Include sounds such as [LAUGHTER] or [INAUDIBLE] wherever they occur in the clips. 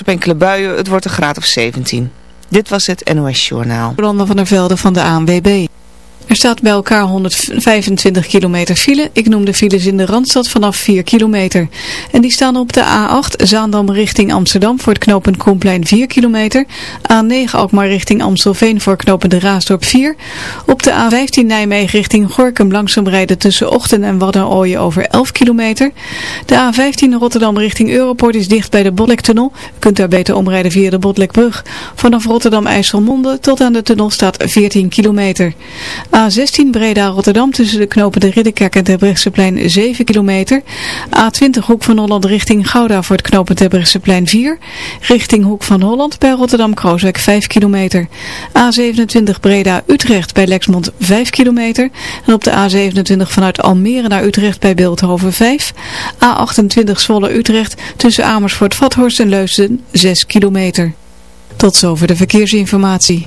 Op enkele buien, het wordt een graad of 17. Dit was het NOS Journaal. Ronde van der Velde van de ANWB. Er staat bij elkaar 125 kilometer file. Ik noem de files in de Randstad vanaf 4 kilometer. En die staan op de A8 Zaandam richting Amsterdam voor het knooppunt Komplein 4 kilometer. A9 Alkmaar richting Amstelveen voor knooppunt de Raasdorp 4. Op de A15 Nijmegen richting Gorkum langzaam rijden tussen Ochten en Waddenooien over 11 kilometer. De A15 Rotterdam richting Europort is dicht bij de Botlektunnel. U kunt daar beter omrijden via de Botlekbrug. Vanaf Rotterdam-IJsselmonde tot aan de tunnel staat 14 kilometer. A16 Breda-Rotterdam tussen de knopen de Ridderkerk en Terbrechtseplein 7 kilometer. A20 Hoek van Holland richting Gouda voor het knopen Terbrechtseplein 4. Richting Hoek van Holland bij Rotterdam-Krooswijk 5 kilometer. A27 Breda-Utrecht bij Lexmond 5 kilometer. En op de A27 vanuit Almere naar Utrecht bij Beeldhoven 5. A28 Zwolle-Utrecht tussen Amersfoort-Vathorst en Leusden 6 kilometer. Tot zover de verkeersinformatie.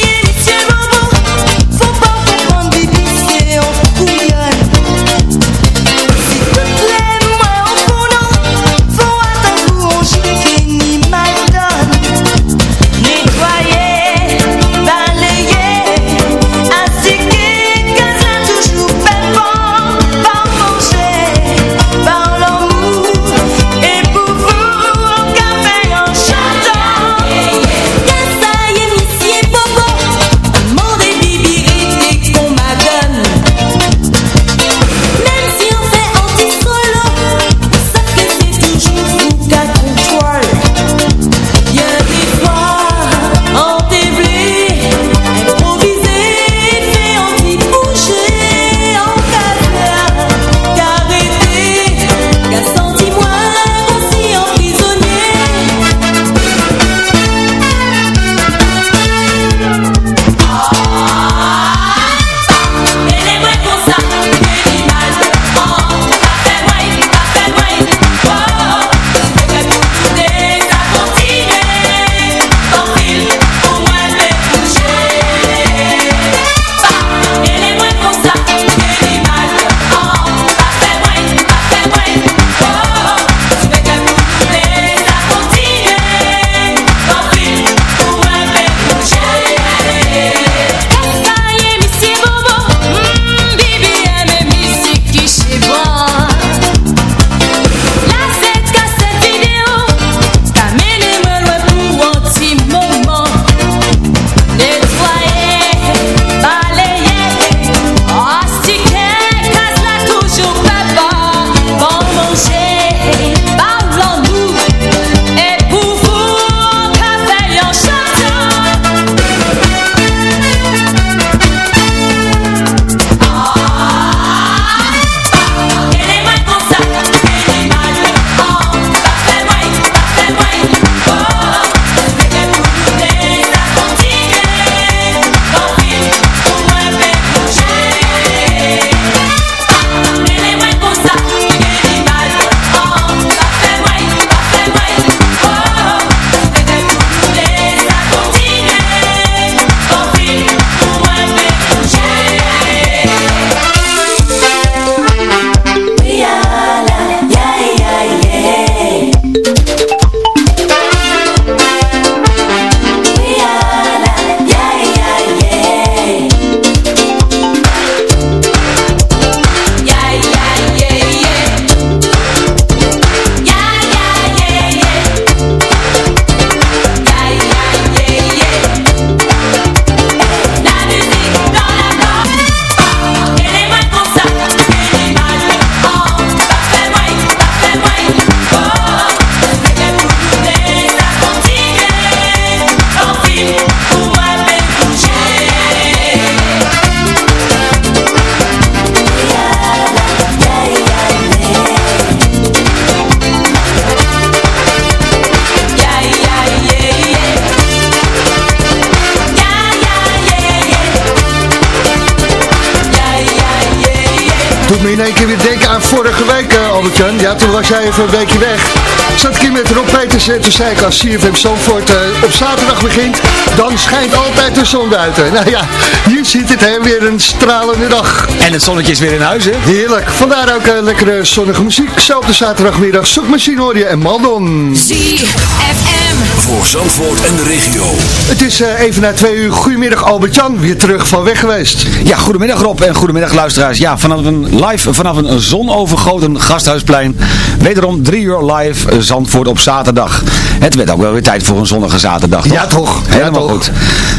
In één keer weer denken aan vorige week, uh, Albert-Jan. Ja, toen was jij even een weekje weg. Zat ik hier met Rob Peters en toen zei ik als CFM Zandvoort uh, op zaterdag begint, dan schijnt altijd de zon buiten. Nou ja, hier ziet het hè, weer een stralende dag. En het zonnetje is weer in huis, hè? Heerlijk. Vandaar ook uh, lekkere zonnige muziek. Zo op de zaterdagmiddag. Zoekmachine hoor je en Maldon. ZFM. Voor Zandvoort en de regio. Het is uh, even na twee uur. Goedemiddag Albert-Jan, weer terug van weg geweest. Ja, goedemiddag Rob en goedemiddag luisteraars. Ja, vanaf een live vanaf een zonovergoten gasthuisplein. Wederom drie uur live Zandvoort op zaterdag. Het werd ook wel weer tijd voor een zonnige zaterdag, toch? Ja, toch. Helemaal goed.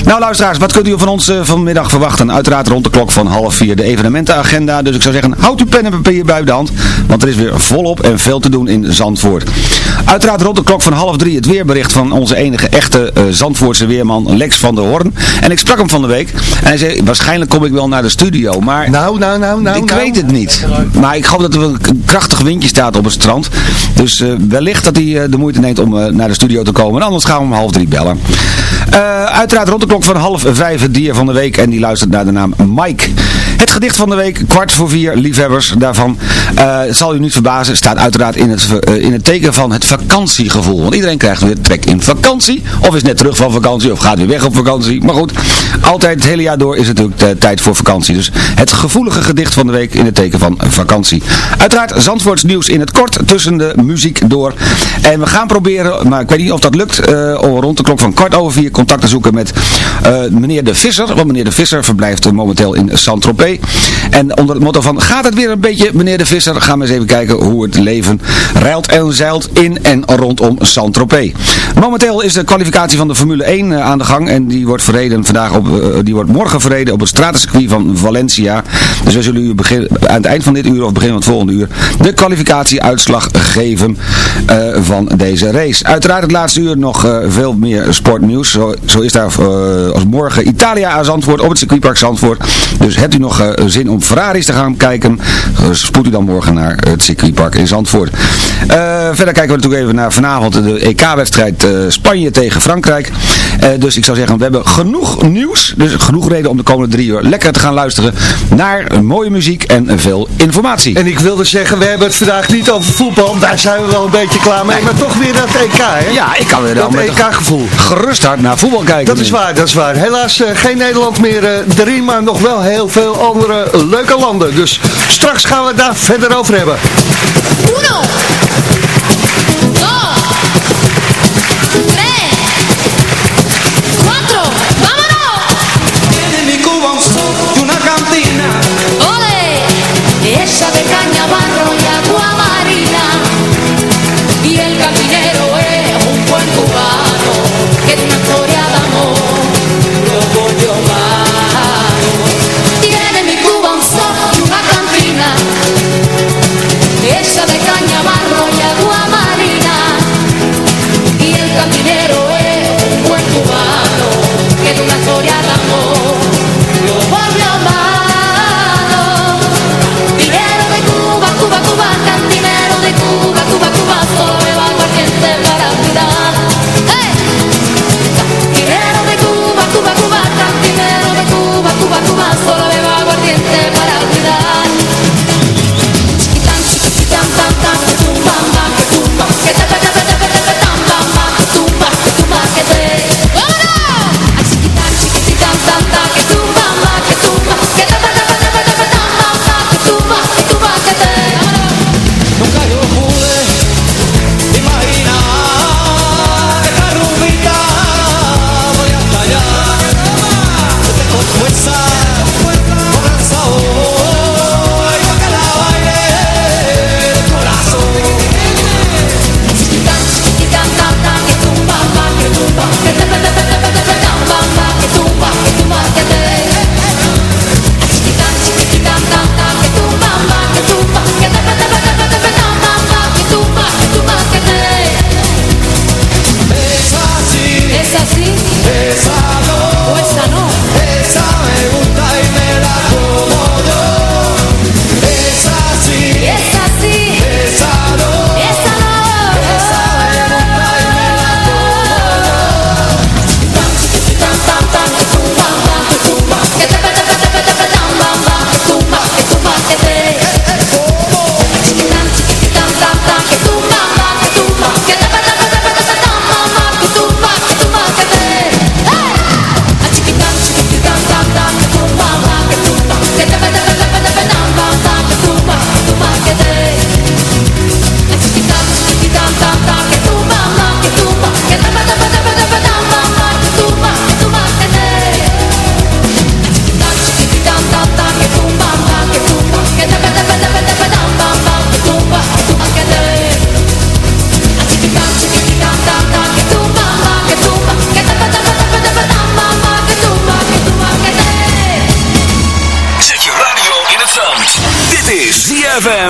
Nou, luisteraars, wat kunt u van ons uh, vanmiddag verwachten? Uiteraard rond de klok van half vier de evenementenagenda. Dus ik zou zeggen, houd uw pen en papier bij de hand. Want er is weer volop en veel te doen in Zandvoort. Uiteraard rond de klok van half drie het weerbericht van onze enige echte uh, Zandvoortse weerman Lex van der Hoorn. En ik sprak hem van de week. En hij zei, waarschijnlijk kom ik wel naar de studio. Maar nou, nou, nou, nou. Ik nou. weet het niet. Maar ik hoop dat er een krachtig windje staat op het strand. Dus uh, wellicht dat hij uh, de moeite neemt om naar de studio te komen. En anders gaan we om half drie bellen. uiteraard rond de klok van half vijf het dier van de week. En die luistert naar de naam Mike. Het gedicht van de week, kwart voor vier, liefhebbers daarvan. het zal u niet verbazen, staat uiteraard in het, in het teken van het vakantiegevoel. Want iedereen krijgt weer trek in vakantie. Of is net terug van vakantie, of gaat weer weg op vakantie. Maar goed, altijd het hele jaar door is het natuurlijk tijd voor vakantie. Dus het gevoelige gedicht van de week in het teken van vakantie. Uiteraard Zandvoorts nieuws in het kort tussen de muziek door. En we gaan proberen, maar ik weet niet of dat lukt, uh, rond de klok van kwart over vier contact te zoeken met meneer De Visser. Want meneer De Visser verblijft momenteel in Saint-Tropez. En onder het motto van, gaat het weer een beetje meneer De Visser? Gaan we eens even kijken hoe het leven rijlt en zeilt in en rondom Saint-Tropez. Momenteel is de kwalificatie van de Formule 1 uh, aan de gang. En die wordt verreden vandaag op, die wordt morgen verreden op het stratencircuit van Valencia. Dus we zullen u begin, aan het eind van dit uur of begin van het volgende uur de kwalificatieuitslag geven uh, van deze race. Uiteraard het laatste uur nog veel meer sportnieuws. Zo, is daar als morgen Italia aan Zandvoort op het circuitpark Zandvoort. Dus hebt u nog zin om Ferraris te gaan kijken, spoed u dan morgen naar het circuitpark in Zandvoort. verder kijken we natuurlijk even naar vanavond de EK-wedstrijd Spanje tegen Frankrijk. dus ik zou zeggen, we hebben genoeg nieuws. Dus genoeg reden om de komende drie uur lekker te gaan luisteren naar mooie muziek en veel informatie. En ik wilde zeggen, we hebben het vandaag niet over voetbal. Daar zijn we wel een beetje klaar mee. Nee. Maar toch weer dat EK, hè? Ja, ik kan weer dat EK-gevoel. Gerust hard naar voetbal kijken. Dat is waar, dat is waar. Helaas uh, geen Nederland meer uh, erin, maar nog wel heel veel andere leuke landen. Dus straks gaan we daar verder over hebben.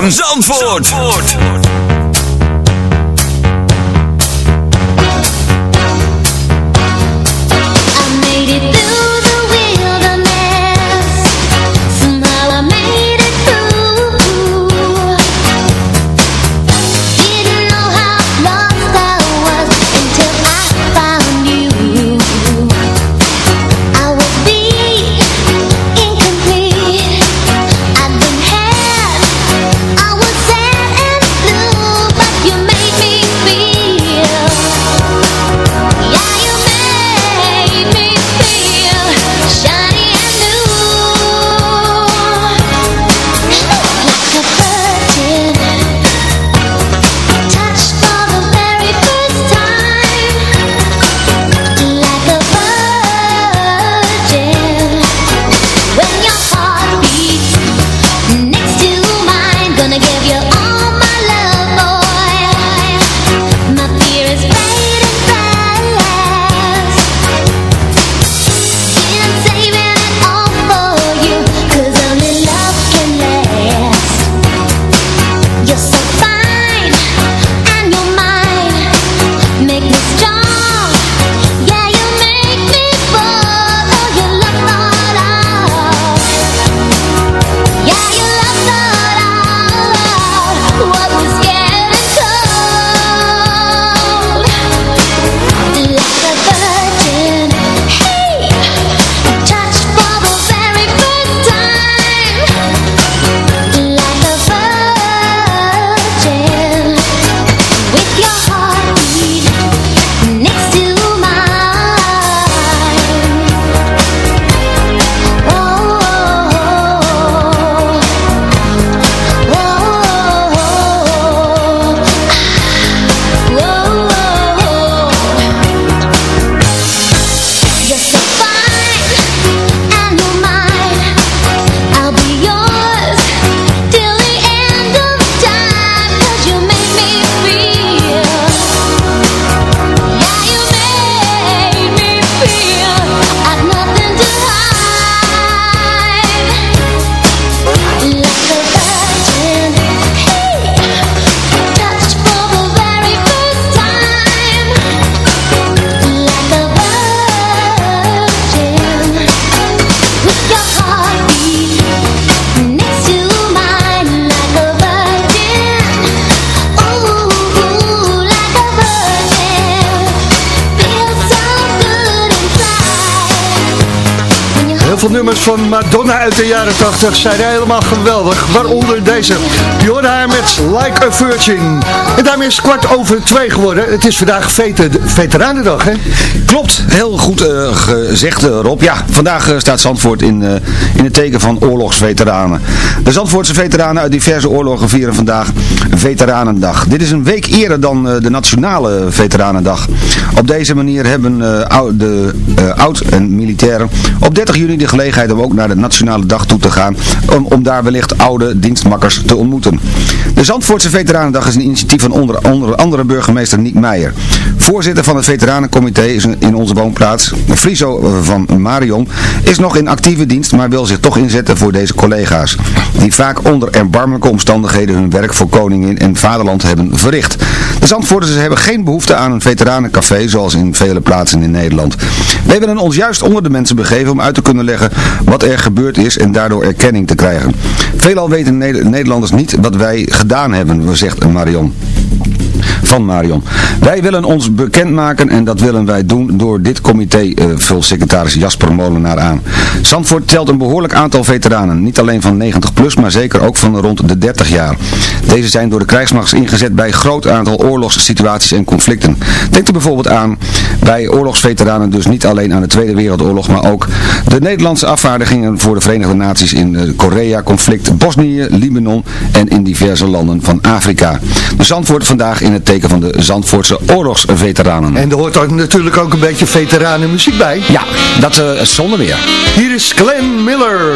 ZFM Zandvoort. Nummers van Madonna uit de jaren 80 zijn helemaal geweldig. Waaronder deze. Jorda met Like a Virgin. En daarmee is het kwart over twee geworden. Het is vandaag vete, Veteranendag, hè? Klopt, heel goed eh, gezegd eh, Rob. Ja, vandaag eh, staat Zandvoort in, in het teken van oorlogsveteranen. De Zandvoortse veteranen uit diverse oorlogen vieren vandaag Veteranendag. Dit is een week eerder dan de Nationale Veteranendag. Op deze manier hebben de oud- en militairen op 30 juni de gelegenheid om ook naar de Nationale Dag toe te gaan. Om, om daar wellicht oude dienstmakkers te ontmoeten. De Zandvoortse Veteranendag is een initiatief van onder, onder andere burgemeester Niek Meijer. Voorzitter van het Veteranencomité is in onze woonplaats, Friso van Marion, is nog in actieve dienst, maar wil zich toch inzetten voor deze collega's. Die vaak onder erbarmelijke omstandigheden hun werk voor koningin en vaderland hebben verricht. De Zandvoorters hebben geen behoefte aan een veteranencafé zoals in vele plaatsen in Nederland. Wij willen ons juist onder de mensen begeven om uit te kunnen leggen wat er gebeurd is en daardoor erkenning te krijgen. Veelal weten Neder- Nederlanders niet wat wij gedaan hebben, zegt Marion van Marion. Wij willen ons bekendmaken en dat willen wij doen door dit comité, eh, vult secretaris Jasper Molenaar aan. Zandvoort telt een behoorlijk aantal veteranen, niet alleen van 90 plus, maar zeker ook van rond de 30 jaar. Deze zijn door de krijgsmacht ingezet bij een groot aantal oorlogssituaties en conflicten. Denk er bijvoorbeeld aan bij oorlogsveteranen dus niet alleen aan de Tweede Wereldoorlog, maar ook de Nederlandse afvaardigingen voor de Verenigde Naties in eh, Korea-conflict, Bosnië, Libanon en in diverse landen van Afrika. De Zandvoort vandaag in het teken van de Zandvoortse oorlogsveteranen. En er hoort ook natuurlijk ook een beetje veteranenmuziek bij. Ja, dat uh, zonder meer. Hier is Glenn Miller.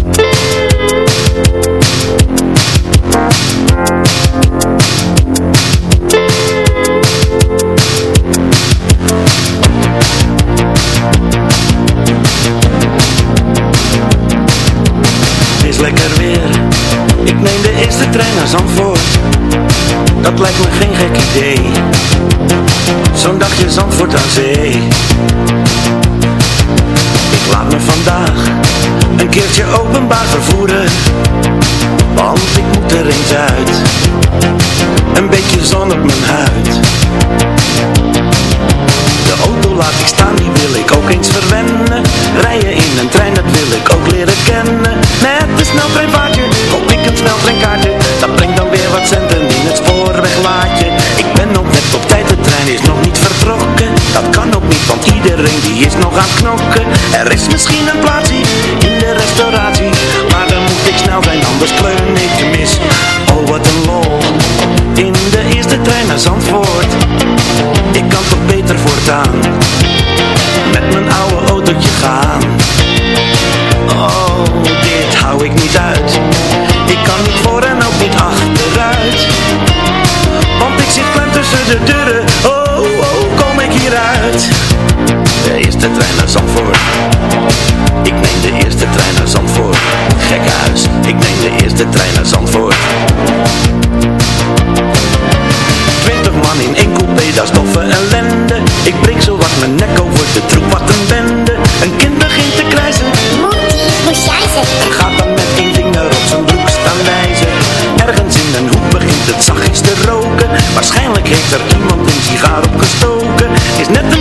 Zo'n dagje Zandvoort aan zee laat me vandaag Een keertje openbaar vervoeren Want ik moet er eens uit. Een beetje zon op mijn huid. De auto laat ik staan, die wil ik ook eens verwennen. Rijden in een trein, dat wil ik ook leren kennen. Met een sneltreinvaartje, koop ik een sneltreinkaartje. Dat brengt dan weer wat centen in het spoorweglaadje. Ik ben op net op tijd, de trein is nog niet Dat kan ook niet, want iedereen die is nog aan het knokken. Er is misschien een plaatsje in de restauratie Maar dan moet ik snel zijn, anders kleun ik mis. Oh wat een lol. In de eerste trein naar Zandvoort. Ik kan toch beter voortaan Met mijn oude autootje gaan. Oh, dit hou ik niet uit. Ik kan niet voor en ook niet achteruit. Want ik zit klem tussen de deuren. Oh, oh, eerste trein naar Zandvoort. Ik neem de eerste trein naar Zandvoort. Gekke huis Ik neem de eerste trein naar Zandvoort. Twintig man in één coupé, dat is doffe ellende. Ik breek zo wat mijn nek over de troep, wat een bende. Een kind begint te krijzen. Moest jij zeggen? En gaat dan met één vinger op zijn broek staan wijzen. Ergens in een hoek begint het zachtjes te roken. Waarschijnlijk heeft er iemand een sigaar opgestoken. Is net een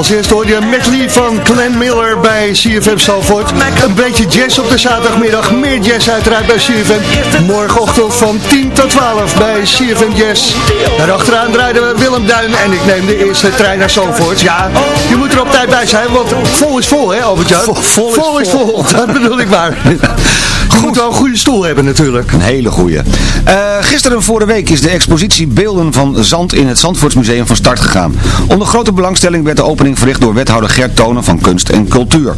Als eerste hoor je medley van Glenn Miller bij CFM Salford. Een beetje jazz op de zaterdagmiddag. Meer jazz uiteraard bij CFM. Morgenochtend van 10 tot 12 bij CFM Jazz. Daarachteraan draaiden we Willem Duin en ik neem de eerste trein naar Salford. Ja, je moet er op tijd bij zijn, want vol is vol hè Albert-Jan? Vol, is vol. [LAUGHS] Dat bedoel ik maar. [LAUGHS] Je moet wel een goede stoel hebben natuurlijk. Een hele goede. Uh, gisteren voor de week is de expositie Beelden van Zand in het Zandvoortsmuseum van start gegaan. Onder grote belangstelling werd de opening verricht door wethouder Gert Tonen van Kunst en Cultuur.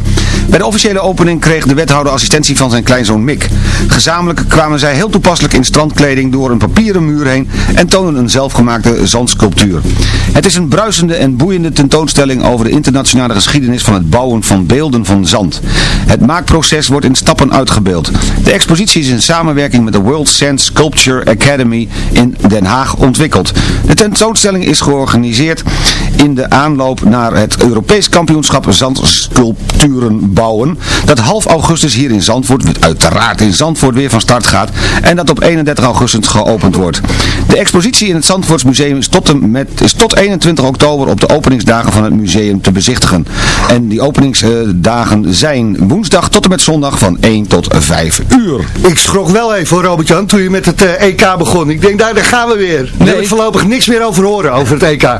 Bij de officiële opening kreeg de wethouder assistentie van zijn kleinzoon Mick. Gezamenlijk kwamen zij heel toepasselijk in strandkleding door een papieren muur heen en tonen een zelfgemaakte zandsculptuur. Het is een bruisende en boeiende tentoonstelling over de internationale geschiedenis van het bouwen van beelden van zand. Het maakproces wordt in stappen uitgebeeld. De expositie is in samenwerking met de World Sand Sculpture Academy in Den Haag ontwikkeld. De tentoonstelling is georganiseerd in de aanloop naar het Europees kampioenschap zandsculpturen bouwen. Dat half augustus hier in Zandvoort, uiteraard in Zandvoort weer van start gaat. En dat op 31 augustus geopend wordt. De expositie in het Zandvoortsmuseum is tot, met, is tot 21 oktober op de openingsdagen van het museum te bezichtigen. En die openingsdagen zijn woensdag tot en met zondag van 1 tot 5 uur. Ik schrok wel even voor Robert-Jan toen je met het uh, EK begon. Ik denk, daar, daar gaan we weer. Daar wil ik voorlopig niks meer over horen, over het EK.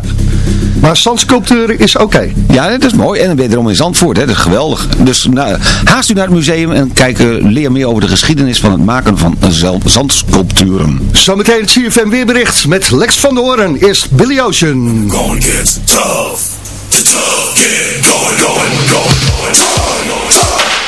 Maar zandsculptuur is oké. Okay. Ja, dat is mooi. En dan ben je erom in Zandvoort. Hè. Dat is geweldig. Dus nou, haast u naar het museum en kijk, uh, leer meer over de geschiedenis van het maken van zandsculpturen. Zometeen het CFM weerbericht met Lex van der Hoorn. Eerst Billy Ocean. Gonna get tough. Going, going, going, going.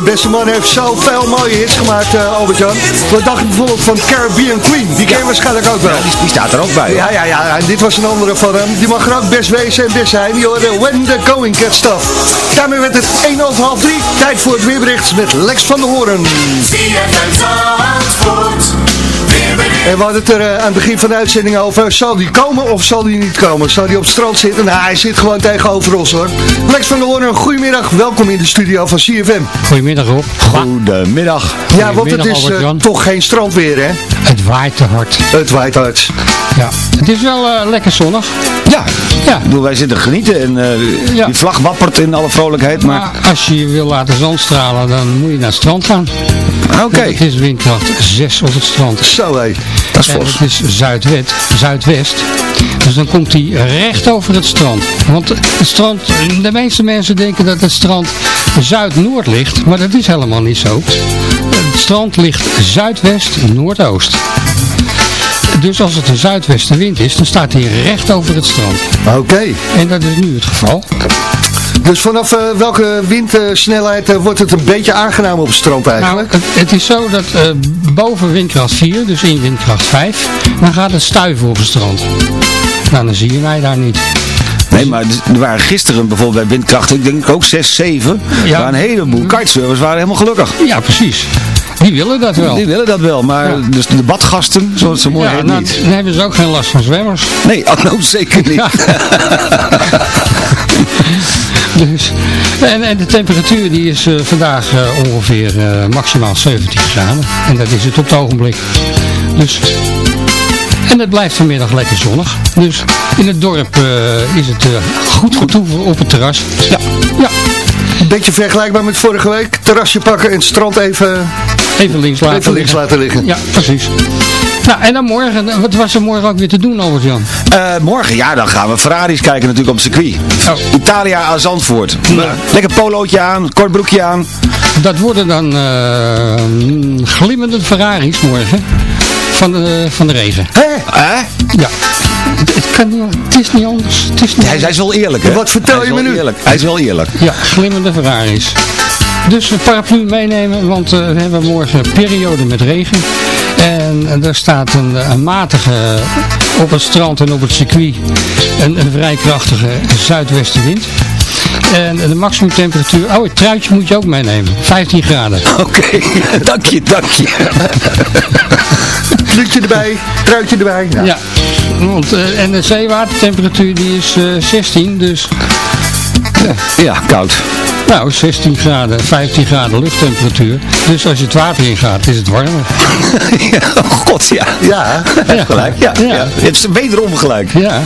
Deze beste man heeft zoveel mooie hits gemaakt, uh, Albert-Jan. Wat dacht je bijvoorbeeld van Caribbean Queen? Die ken je waarschijnlijk ook wel. die, die, staat er ook bij. Ja, ja, ja. En dit was een andere van hem. Die mag er ook best wezen en best zijn. Die hoorde When the Going Gets Stuff. Daarmee werd het 1 over half 3. Tijd voor het weerbericht met Lex van der Hoorn. En we hadden het er uh, aan het begin van de uitzending over. Zal die komen of zal die niet komen? Zal die op het strand zitten? Nou, hij zit gewoon tegenover ons hoor. Lex van der Hoorn, goedemiddag. Welkom in de studio van CFM. Goedemiddag Rob. Goedemiddag. Ja, want het is uh, toch geen strandweer hè? Het waait te hard. Het waait hard. Ja, het is wel uh, lekker zonnig. Ja, ja. Ik bedoel, wij zitten genieten en ja. die vlag wappert in alle vrolijkheid. Maar... maar als je je wil laten zandstralen, dan moet je naar het strand gaan. Oké. Okay. Het is windkracht 6 op het strand. Zo hé. Dat is fors. Het is zuidwest, zuidwest. Dus dan komt hij recht over het strand. Want het strand, de meeste mensen denken dat het strand zuid-noord ligt. Maar dat is helemaal niet zo. Het strand ligt zuidwest-noordoost. Dus als het een zuidwestenwind is, dan staat hij recht over het strand. Oké. Okay. En dat is nu het geval. Dus vanaf uh, welke windsnelheid uh, wordt het een beetje aangenaam op het strand eigenlijk? Nou, het, het is zo dat uh, boven windkracht 4, dus in windkracht 5, dan gaat het stuiven op het strand. Nou, dan zie je mij daar niet. Nee, maar er waren gisteren bijvoorbeeld bij windkracht, ik denk ook 6, 7, ja. waar een heleboel kitesurfers waren helemaal gelukkig. Ja, precies. Die willen dat wel. Die willen dat wel, maar ja. dus de badgasten, zoals het zo mooi ja, heet, nou, niet. Dan hebben ze ook geen last van zwemmers. Nee, oh, nou, zeker niet. Ja. [LAUGHS] dus, en, en, de temperatuur die is uh, vandaag uh, ongeveer uh, maximaal 17 graden. En dat is het op het ogenblik. Dus... En het blijft vanmiddag lekker zonnig. Dus in het dorp is het goed vertoeven op het terras. Ja, ja. Een beetje vergelijkbaar met vorige week. Terrasje pakken en het strand even... Even links laten, even links liggen. laten liggen. Ja, precies. Nou, en dan morgen, wat was er morgen ook weer te doen, Albert-Jan? Uh, morgen, ja, dan gaan we Ferraris kijken natuurlijk op het circuit. Oh. Italia aan Zandvoort. Ja. Lekker polootje aan, kort broekje aan. Dat worden dan uh, glimmende Ferraris morgen. Van de, van de regen. Hé? Hè? Ja. Het, kan niet, het is niet anders. Het is niet hij, hij, is wel eerlijk, hè? Wat vertel hij je me nu? Eerlijk. Hij is wel eerlijk. Ja, glimmende Ferraris. Dus een paraplu meenemen, want uh, we hebben morgen een periode met regen. En er staat een, een, matige, op het strand en op het circuit, een, een vrij krachtige zuidwestenwind. En de maximumtemperatuur, oh het truitje moet je ook meenemen, 15 graden. Oké, okay. [LAUGHS] dank je, dank je. Kluutje erbij, truitje erbij. Ja, ja want, uh, en de zeewatertemperatuur die is uh, 16, dus... Ja, ja, koud. Nou, 16 graden, 15 graden luchttemperatuur. Dus als je het water ingaat, is het warmer. [LAUGHS] ja, oh god, ja. Ja, ja. gelijk. Ja, ja. ja. Je hebt wederom gelijk. Ja.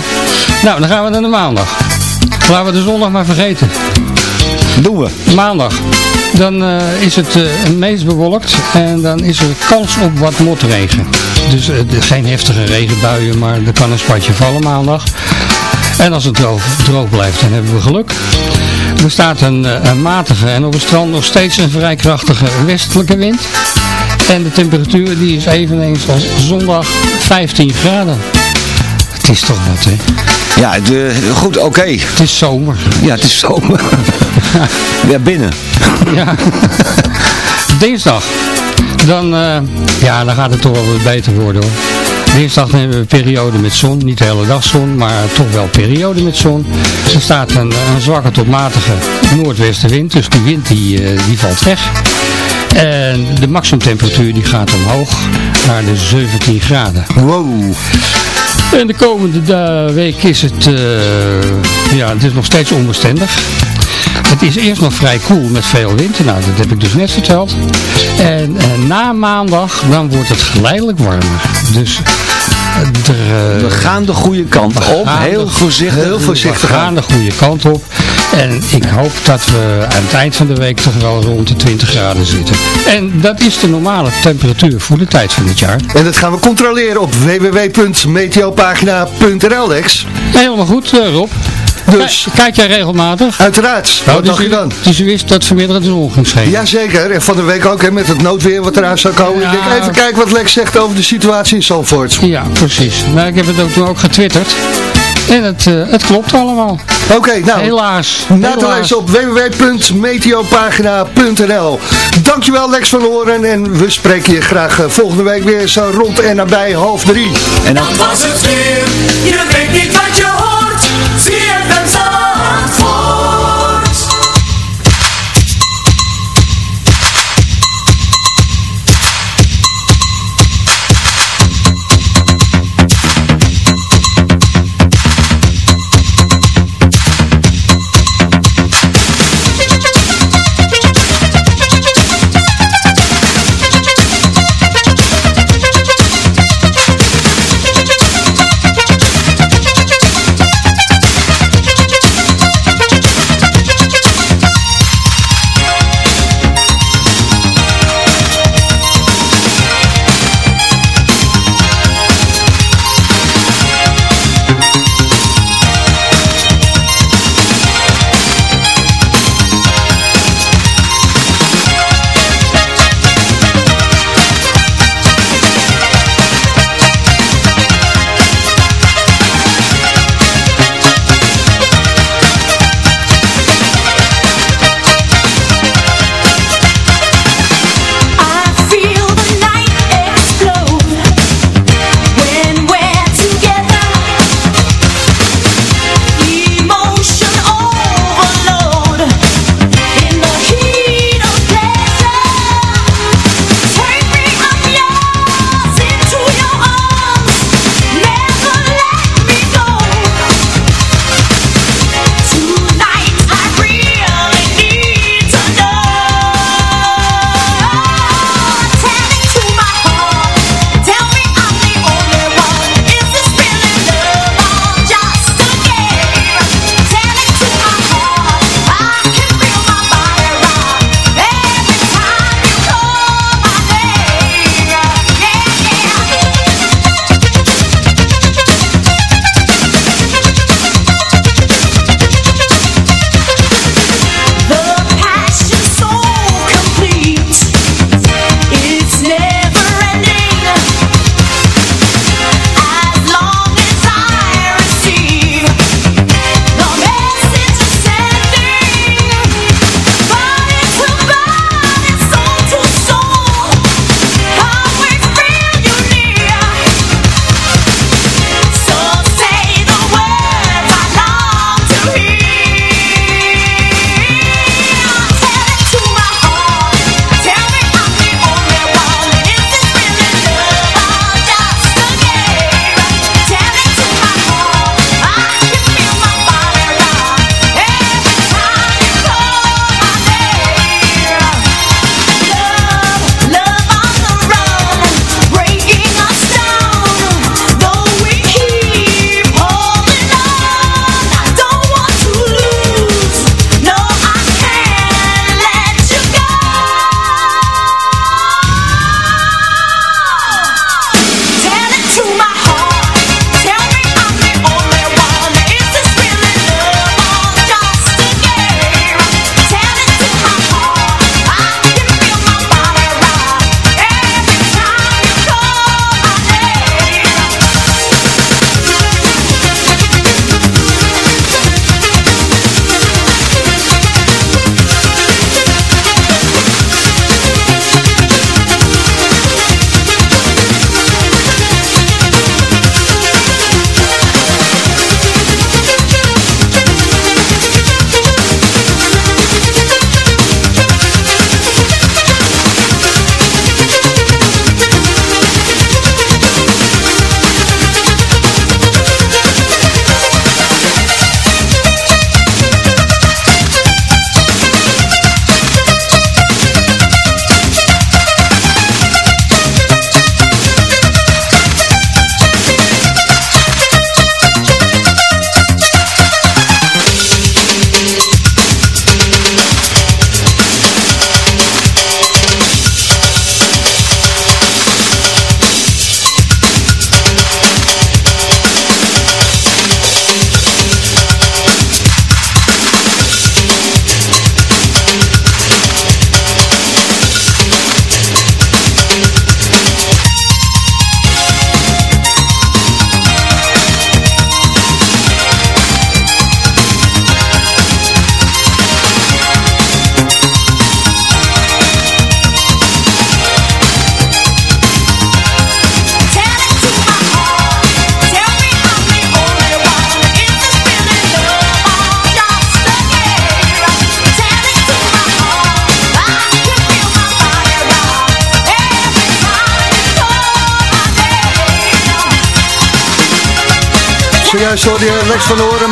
Nou, dan gaan we naar de maandag. Laten we de zondag maar vergeten. Doen we. Maandag. Dan uh, is het uh, meest bewolkt en dan is er kans op wat motregen. Dus uh, geen heftige regenbuien, maar er kan een spatje vallen maandag. En als het droog, droog blijft, dan hebben we geluk. Er staat een, eh, een matige en op het strand nog steeds een vrij krachtige westelijke wind. En de temperatuur die is eveneens als zondag 15 graden. Het is toch wat, hè? Ja, eh, goed, oké. Het is zomer. Ja, het is zomer. [LAUGHS] ja, binnen. Ja. [LAUGHS] Dinsdag. Dan, eh, ja, dan gaat het toch wel wat beter worden hoor. Dinsdag hebben we een periode met zon. Niet de hele dag zon, maar toch wel periode met zon. Er staat een, een zwakke tot matige noordwestenwind. Dus die wind die, eh, die valt weg. En de maximumtemperatuur die gaat omhoog naar de 17 graden. Wow. En de komende week is het, eh, ja, het is nog steeds onbestendig. Het is eerst nog vrij koel met veel wind. Nou, dat heb ik dus net verteld. En eh, na maandag, dan wordt het geleidelijk warmer. Dus eh, er, eh, We gaan de goede kant op. Heel voorzichtig. heel voorzichtig We gaan de goede kant op. En ik hoop dat we aan het eind van de week toch wel rond de 20 graden zitten. En dat is de normale temperatuur voor de tijd van het jaar. En dat gaan we controleren op www.meteopagina.nl, Lex. Helemaal goed, Rob. Dus, Kijk, jij regelmatig? uiteraard. Nou, Wat dacht dus je dan? Dus u wist dat vanmiddag de zon ging schijnen. Jazeker, en van de week ook hè, met het noodweer wat eraan zou komen. Ja. Ik denk even kijken wat Lex zegt over de situatie in Zandvoort. Ja, precies. Nou, ik heb het ook toen ook getwitterd. En het, eh, het klopt allemaal. Oké, nou, Helaas. na te lezen op www.meteopagina.nl Dankjewel Lex van Horen en we spreken je graag eh, volgende week weer zo rond en nabij half drie. En dan, Dat was het weer, je weet niet wat je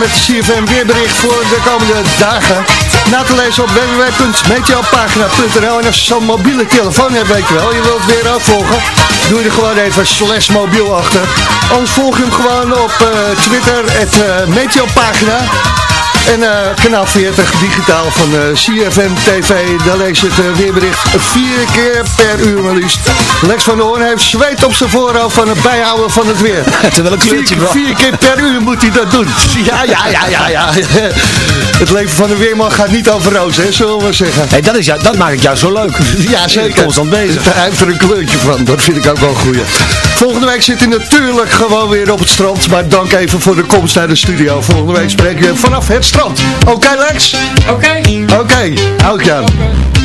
met CFM weerbericht voor de komende dagen. Na te lezen op www.meteopagina.nl En als je zo'n mobiele telefoon hebt, weet je wel, je wilt weer ook volgen, doe je er gewoon even slash mobiel achter. Anders volg je hem gewoon op eh, Twitter, het uh, Meteopagina. En eh, kanaal 40 digitaal van uh, CFM TV, daar lees je het uh, weerbericht vier keer per uur maar liefst. Lex van der Hoorn heeft zweet op zijn voorhoofd van het bijhouden van het weer. [LAUGHS] Terwijl een kleurtje vier, vier keer per uur moet hij dat doen. [LAUGHS] Ja, ja, ja, ja, ja. [LAUGHS] Het leven van de weerman gaat niet over roos, hè, zullen we maar zeggen. Hey, dat, is jou, dat maakt het jou zo leuk. Ja, zeker. Constant bezig. Hij heeft er een kleurtje van, dat vind ik ook wel goed. Volgende week zit hij natuurlijk gewoon weer op het strand, maar dank even voor de komst naar de studio. Volgende week spreken we vanaf het strand. Oké okay, Lex? Oké. Okay. Oké, okay.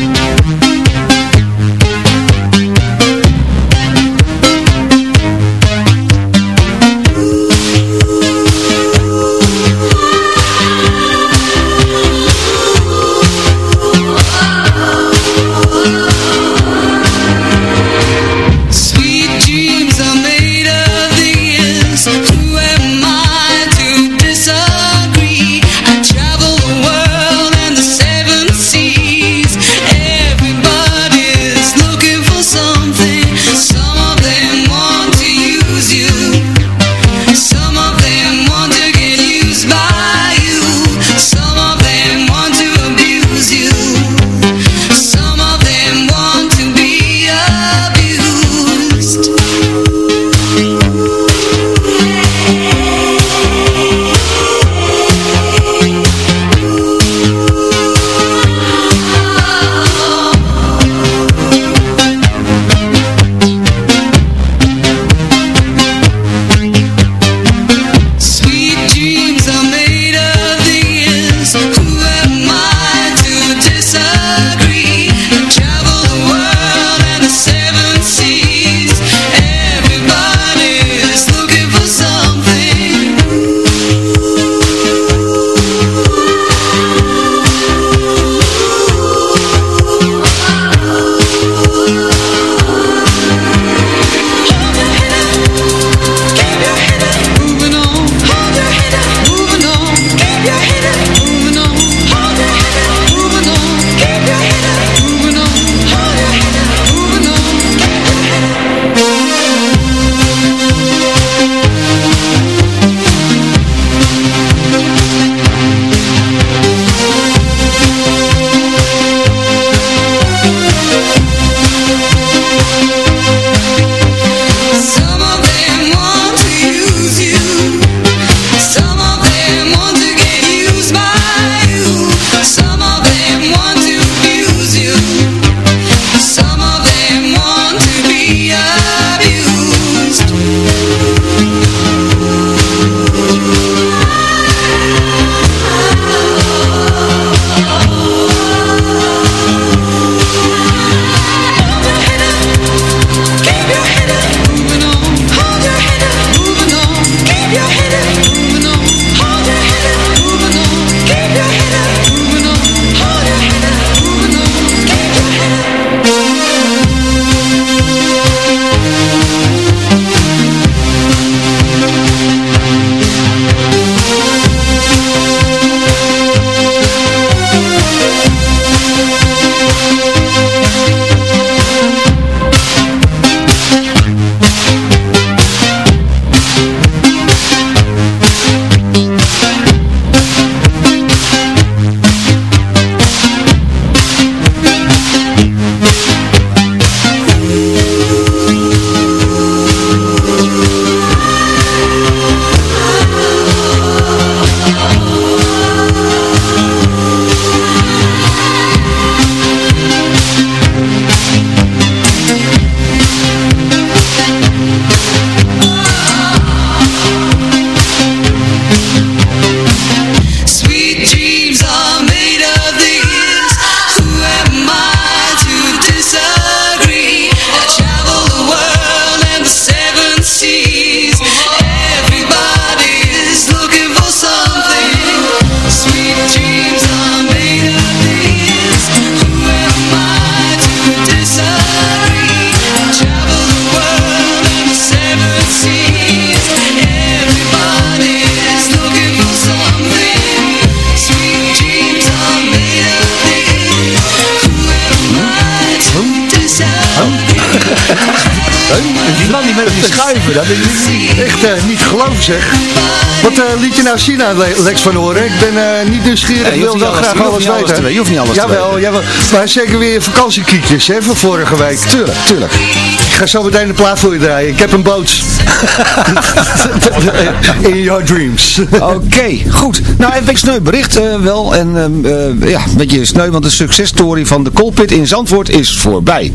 Dat Echt eh, niet te geloven zeg. Wat eh, liet je nou zien aan Le- Lex van Horen? Ik ben eh, niet nieuwsgierig, ik wil wel graag alles weten. te. Je hoeft niet alles te jawel, weten. Jawel, maar zeker weer vakantiekiekjes hè, van vorige week. Tuurlijk, tuurlijk. Ik ga zo meteen de plaat voor je draaien. Ik heb een boot. [LAUGHS] In your dreams. Oké, goed. Nou, even een sneu bericht eh, wel. En eh, ja, een beetje sneu, want de successtory van de Colpit in Zandvoort is voorbij.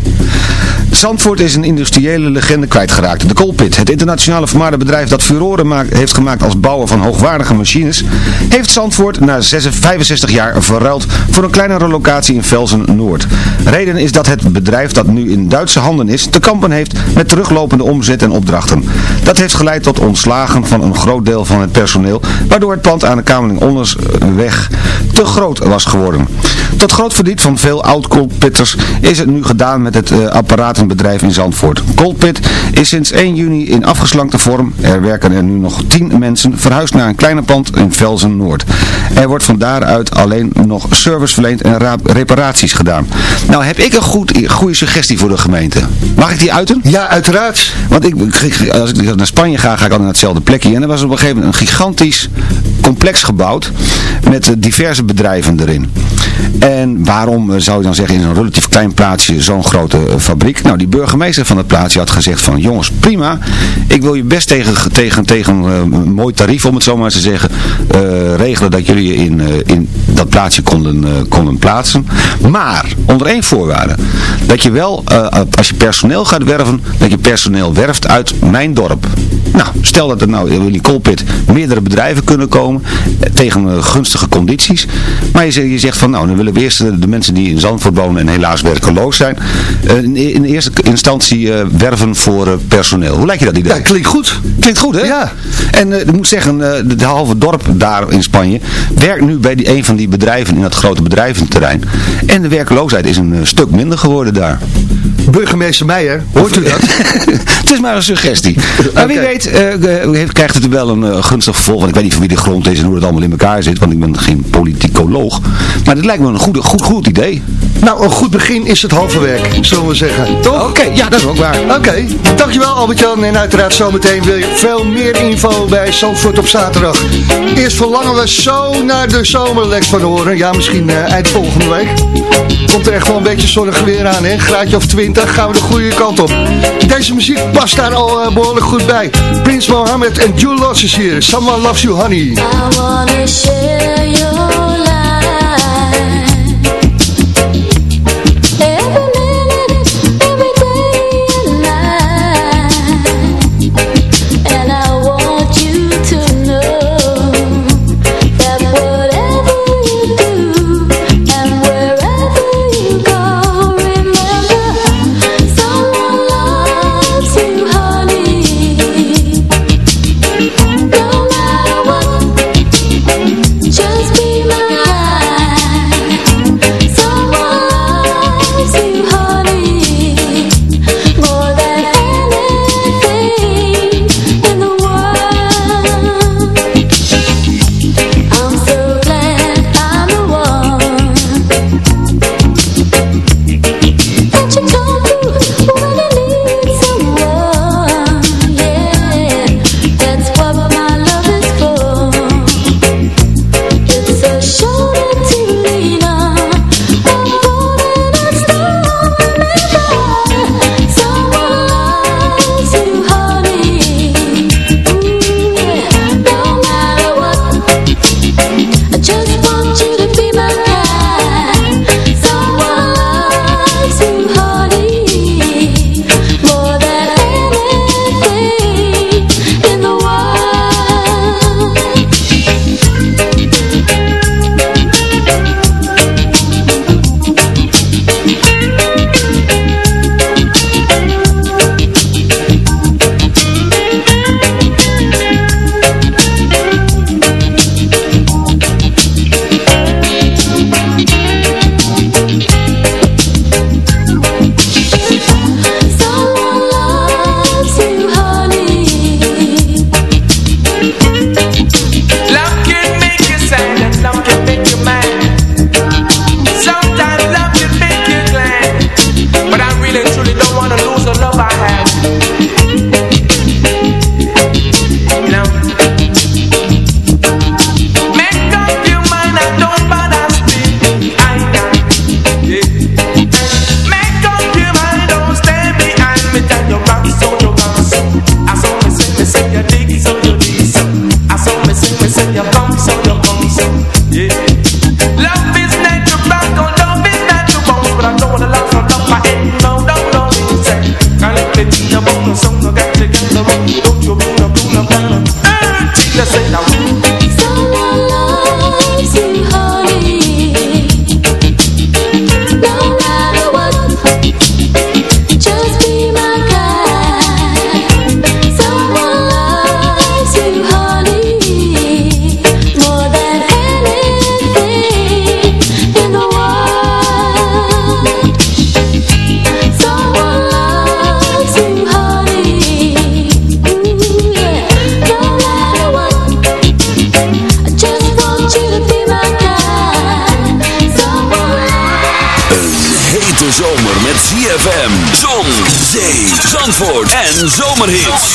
Zandvoort is een industriële legende kwijtgeraakt. De Colpit, het internationale vermaarde bedrijf dat furoren maakt, heeft gemaakt als bouwer van hoogwaardige machines, heeft Zandvoort na 66 65 jaar verruild voor een kleinere locatie in Velsen-Noord. Reden is dat het bedrijf dat nu in Duitse handen is, te kampen heeft met teruglopende omzet en opdrachten. Dat heeft geleid tot ontslagen van een groot deel van het personeel, waardoor het pand aan de Kamerling Ondersweg te groot was geworden. Tot groot verdriet van veel oud-Colpitters is het nu gedaan met het eh, apparatenbedrijf in Zandvoort. Colpit is sinds 1 juni in afgeslankte vorm, er werken er nu nog 10 mensen, verhuisd naar een kleiner pand in Velzen-Noord. Er wordt van daaruit alleen nog service verleend en ra- reparaties gedaan. Nou heb ik een goed, goede suggestie voor de gemeente. Mag ik die uiten? Ja, uiteraard. Want ik, als ik naar Spanje ga, ga ik altijd naar hetzelfde plekje. En er was op een gegeven moment een gigantisch complex gebouwd met eh, diverse bedrijven erin. En waarom eh, zou je dan zeggen in zo'n relatief klein plaatsje zo'n grote eh, fabriek? Nou, die burgemeester van het plaatsje had gezegd van jongens, prima. Ik wil je best tegen, tegen, tegen eh, een mooi tarief, om het zo maar te zeggen, regelen dat jullie in, in dat plaatsje konden, konden plaatsen. Maar, onder één voorwaarde. Dat je wel, als je personeel gaat werven, dat je personeel werft uit mijn dorp. Nou, stel dat er nou in die Colpit meerdere bedrijven kunnen komen tegen gunstige condities. Maar je, zegt- je zegt van nou, dan willen we eh, de mensen die in Zandvoort wonen en helaas werkeloos zijn, eh, in, in eerste instantie eh, werven voor eh, personeel. Hoe lijkt je dat idee? Ja, klinkt goed. Klinkt goed, hè? Ja. En ik moet zeggen, de, de halve dorp daar in Spanje werkt nu bij die, een van die bedrijven in dat grote bedrijventerrein. En de werkloosheid is een stuk minder geworden daar. Burgemeester Meijer, hoort u dat? [LAUGHS] het is maar een suggestie. Maar wie weet heeft- krijgt het wel een eh, gunstig vervolg. Want ik weet niet van wie de grond is en hoe het allemaal in elkaar zit. Want ik ben geen politicoloog. Maar dit lijkt me een goede, goed, goed idee. Nou, een goed begin is het halve werk, zullen we zeggen. Toch? Oké, ja, dat is ook waar. Oké, dankjewel Albert-Jan. En uiteraard zometeen wil je veel meer info bij Zandvoort op zaterdag. Eerst verlangen we zo naar de zomer, Lex van Horen. Ja, misschien eind volgende week. Komt er echt wel een beetje zonnig weer aan, hè? Graadje of 20, gaan we de goede kant op. Deze muziek past daar al eh, behoorlijk goed bij. Prins Mohammed en Jules is hier. Someone Loves You Honey. I wanna share your Zomerhits.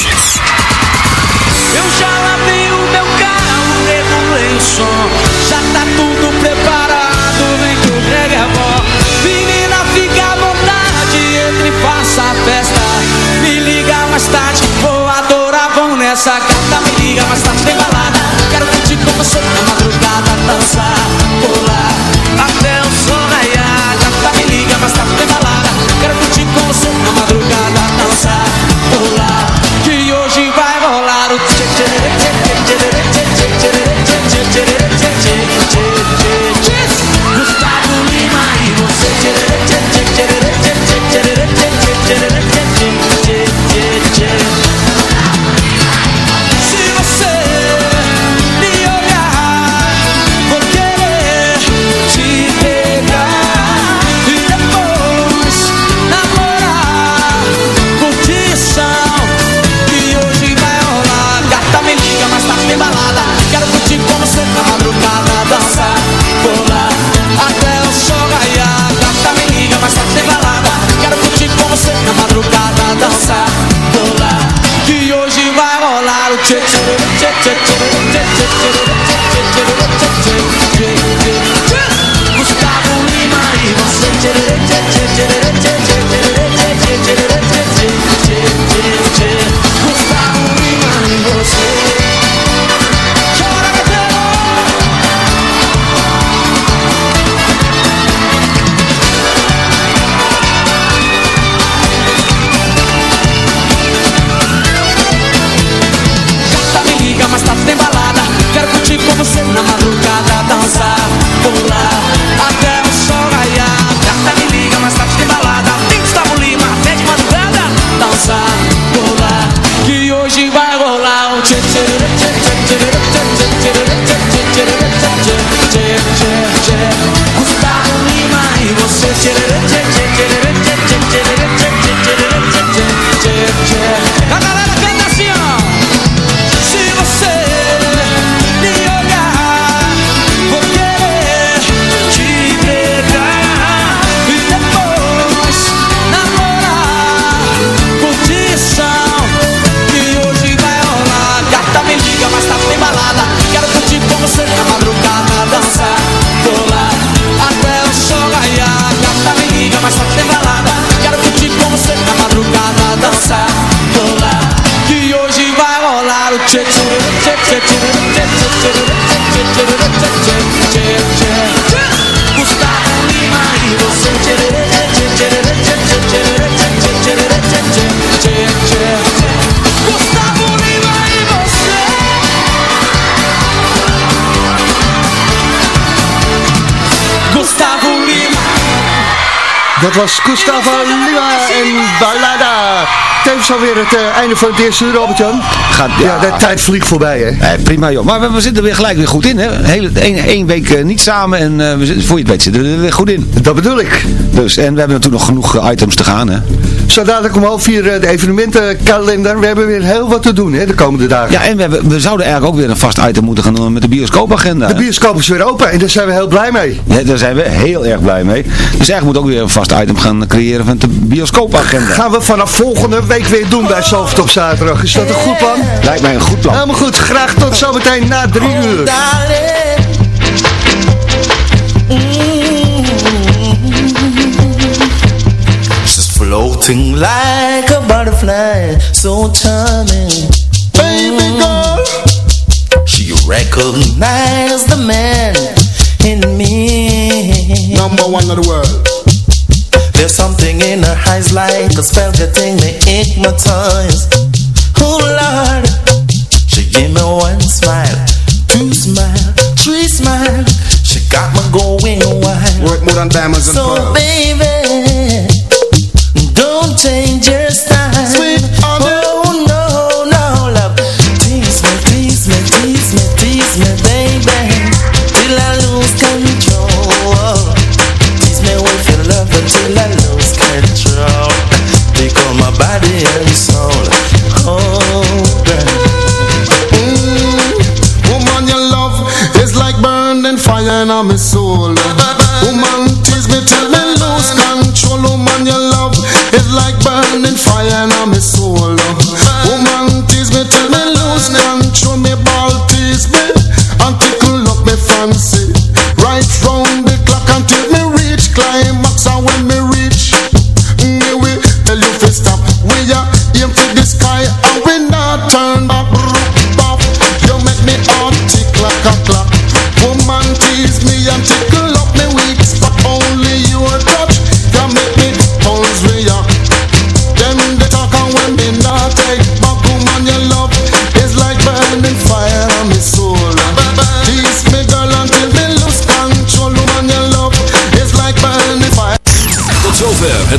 Was Gustavo Lima en Ballada. Tevens alweer het eh, einde van het eerste uur, Albert-Jan. Gaat, Ja, de tijd vliegt voorbij, hè. Nee, prima joh. Maar we, we zitten er weer gelijk weer goed in. Hè? Hele, één, één week eh, niet samen en eh, we zitten, voor je het weet zitten we er weer goed in. Dat bedoel ik. Dus, en we hebben natuurlijk nog genoeg eh, items te gaan. Hè? Zo dadelijk om half vier eh, de evenementenkalender. We hebben weer heel wat te doen, hè, de komende dagen. Ja, en we, hebben, we zouden eigenlijk ook weer een vast item moeten gaan doen met de bioscoopagenda. De bioscoop is weer open en daar zijn we heel blij mee. Ja, daar zijn we heel erg blij mee. Dus eigenlijk moet ook weer een vast item gaan creëren van de bioscoopagenda. Gaan we vanaf volgende week weer doen bij op zaterdag. Is dat een goed plan? Lijkt mij een goed plan. Helemaal goed. Graag tot zometeen na drie uur. She's floating like a butterfly, so charming. Baby girl, she recognizes the man in me. Number one of the world. There's something in her eyes like a spell getting me hypnotized. Oh Lord, she gave me one smile, two smile, three smile. She got me going wild. Worth more than diamonds and So pearls. baby, Change your style.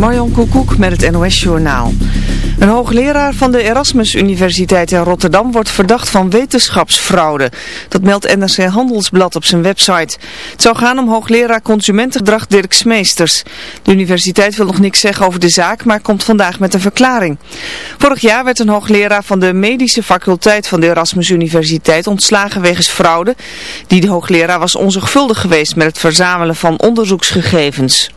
Marjon Koekoek met het NOS-journaal. Een hoogleraar van de Erasmus Universiteit in Rotterdam wordt verdacht van wetenschapsfraude. Dat meldt NRC Handelsblad op zijn website. Het zou gaan om hoogleraar consumentengedrag Dirk Smeesters. De universiteit wil nog niks zeggen over de zaak, maar komt vandaag met een verklaring. Vorig jaar werd een hoogleraar van de medische faculteit van de Erasmus Universiteit ontslagen wegens fraude. Die de hoogleraar was onzorgvuldig geweest met het verzamelen van onderzoeksgegevens.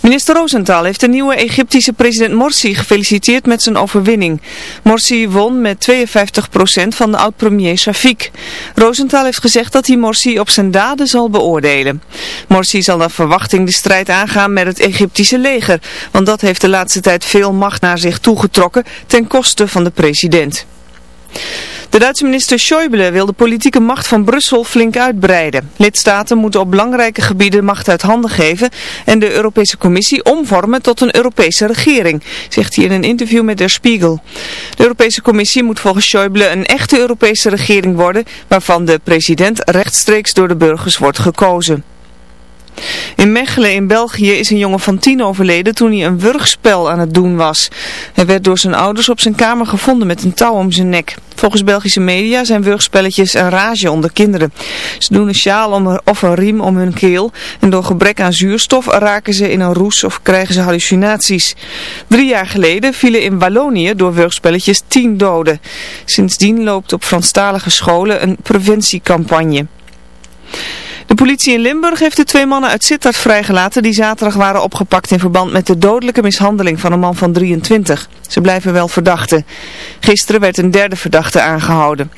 Minister Rosenthal heeft de nieuwe Egyptische president Morsi gefeliciteerd met zijn overwinning. Morsi won met 52% van de oud-premier Shafiq. Rosenthal heeft gezegd dat hij Morsi op zijn daden zal beoordelen. Morsi zal naar verwachting de strijd aangaan met het Egyptische leger, want dat heeft de laatste tijd veel macht naar zich toegetrokken ten koste van de president. De Duitse minister Schäuble wil de politieke macht van Brussel flink uitbreiden. Lidstaten moeten op belangrijke gebieden macht uit handen geven en de Europese Commissie omvormen tot een Europese regering, zegt hij in een interview met Der Spiegel. De Europese Commissie moet volgens Schäuble een echte Europese regering worden, waarvan de president rechtstreeks door de burgers wordt gekozen. In Mechelen in België is een jongen van tien overleden toen hij een wurgspel aan het doen was. Hij werd door zijn ouders op zijn kamer gevonden met een touw om zijn nek. Volgens Belgische media zijn wurgspelletjes een rage onder kinderen. Ze doen een sjaal of een riem om hun keel en door gebrek aan zuurstof raken ze in een roes of krijgen ze hallucinaties. Drie jaar geleden vielen in Wallonië door wurgspelletjes tien doden. Sindsdien loopt op Franstalige scholen een preventiecampagne. Politie in Limburg heeft de twee mannen uit Sittard vrijgelaten die zaterdag waren opgepakt in verband met de dodelijke mishandeling van een man van 23. Ze blijven wel verdachten. Gisteren werd een derde verdachte aangehouden.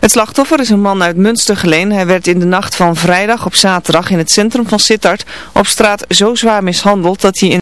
Het slachtoffer is een man uit Münstergeleen. Hij werd in de nacht van vrijdag op zaterdag in het centrum van Sittard op straat zo zwaar mishandeld dat hij in